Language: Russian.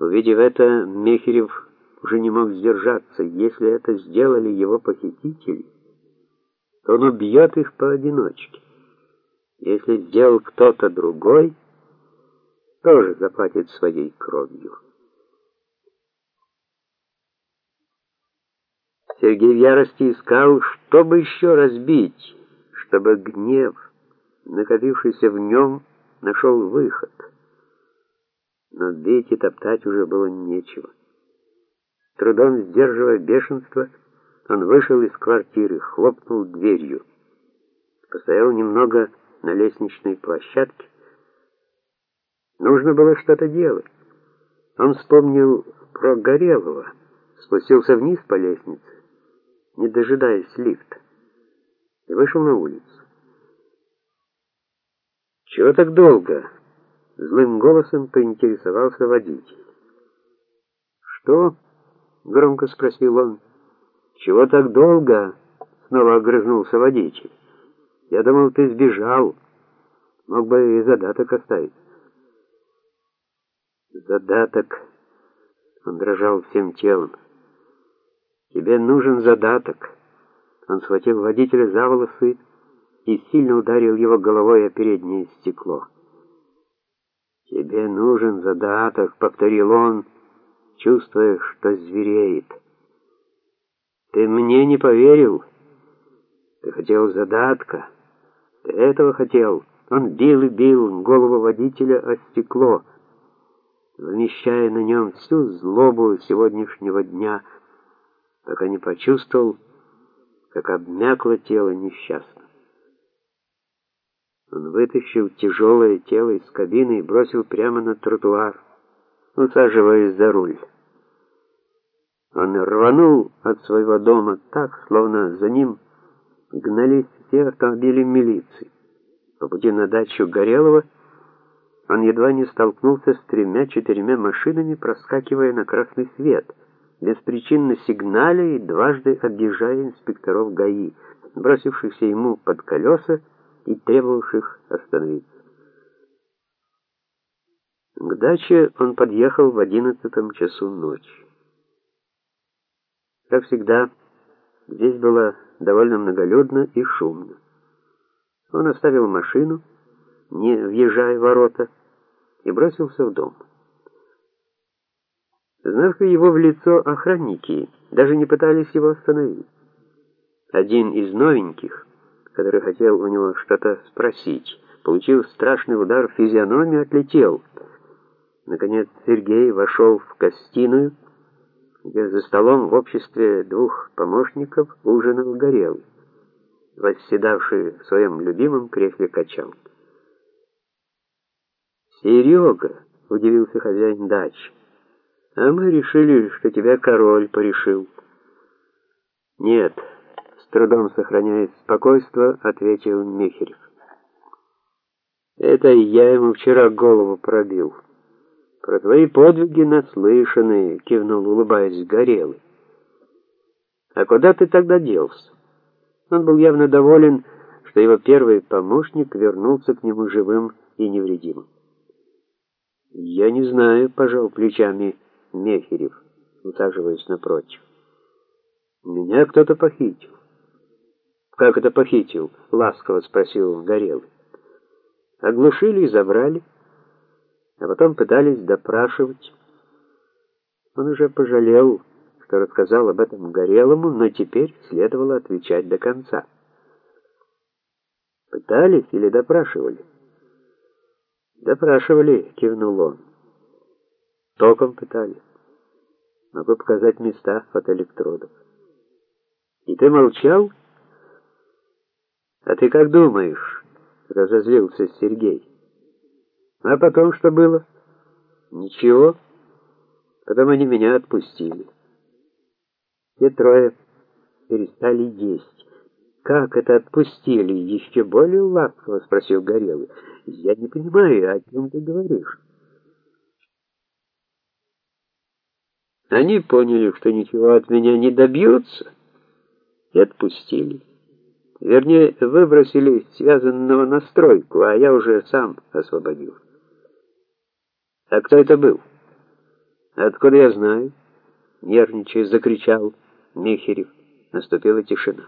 Увидев это, Мехерев уже не мог сдержаться. Если это сделали его похитители, то он убьет их поодиночке. Если сделал кто-то другой, тоже заплатит своей кровью. Сергей в ярости искал, чтобы еще разбить, чтобы гнев, накопившийся в нем, нашел выход. Бить и топтать уже было нечего. Трудом сдерживая бешенство, он вышел из квартиры, хлопнул дверью. Постоял немного на лестничной площадке. Нужно было что-то делать. Он вспомнил про Горелого, спустился вниз по лестнице, не дожидаясь лифта, и вышел на улицу. «Чего так долго?» — злым голосом поинтересовался водитель. «Что?» — громко спросил он. «Чего так долго?» — снова огрызнулся водитель. «Я думал, ты сбежал. Мог бы и задаток оставить». «Задаток?» — он дрожал всем телом. «Тебе нужен задаток». Он схватил водителя за волосы и сильно ударил его головой о переднее стекло. «Тебе нужен задаток», — повторил он, чувствуя, что звереет. «Ты мне не поверил? Ты хотел задатка? Ты этого хотел?» Он бил и бил голову водителя о стекло, вмещая на нем всю злобу сегодняшнего дня, пока не почувствовал, как обмякло тело несчастно. Он вытащил тяжелое тело из кабины и бросил прямо на тротуар, усаживаясь за руль. Он рванул от своего дома так, словно за ним гнались все автомобили милиции. По пути на дачу Горелого он едва не столкнулся с тремя-четырьмя машинами, проскакивая на красный свет, беспричинно сигналя и дважды объезжая инспекторов ГАИ, бросившихся ему под колеса, и требовавших остановиться. К даче он подъехал в одиннадцатом часу ночи. Как всегда, здесь было довольно многолюдно и шумно. Он оставил машину, не въезжая в ворота, и бросился в дом. Знавшие его в лицо охранники даже не пытались его остановить. Один из новеньких который хотел у него что-то спросить. Получил страшный удар в физиономию, отлетел. Наконец Сергей вошел в гостиную, где за столом в обществе двух помощников ужинал горел, восседавший в своем любимом кресле качалки. «Серега!» — удивился хозяин дачи. «А мы решили, что тебя король порешил». «Нет» трудом сохраняя спокойствие, ответил Михерев. Это я ему вчера голову пробил. Про твои подвиги наслышаны, кивнул, улыбаясь, Горелый. А куда ты тогда делся? Он был явно доволен, что его первый помощник вернулся к нему живым и невредимым. Я не знаю, пожал плечами Мехерев, усаживаясь напротив. Меня кто-то похитил. «Как это похитил?» — ласково спросил Горелый. «Оглушили и забрали, а потом пытались допрашивать. Он уже пожалел, что рассказал об этом Горелому, но теперь следовало отвечать до конца. «Пытались или допрашивали?» «Допрашивали», — кивнул он. «Током пытали. Могу показать места фотоэлектродов». «И ты молчал?» «А ты как думаешь?» — разозлился Сергей. «А потом что было?» «Ничего. Потом они меня отпустили. Все трое перестали есть. «Как это отпустили?» — еще более ласково спросил Горелый. «Я не понимаю, о чем ты говоришь?» Они поняли, что ничего от меня не добьются, и отпустили. Вернее, выбросили связанного на стройку, а я уже сам освободил. А кто это был? Откуда я знаю? Нервничая, закричал Мехерев. Наступила тишина.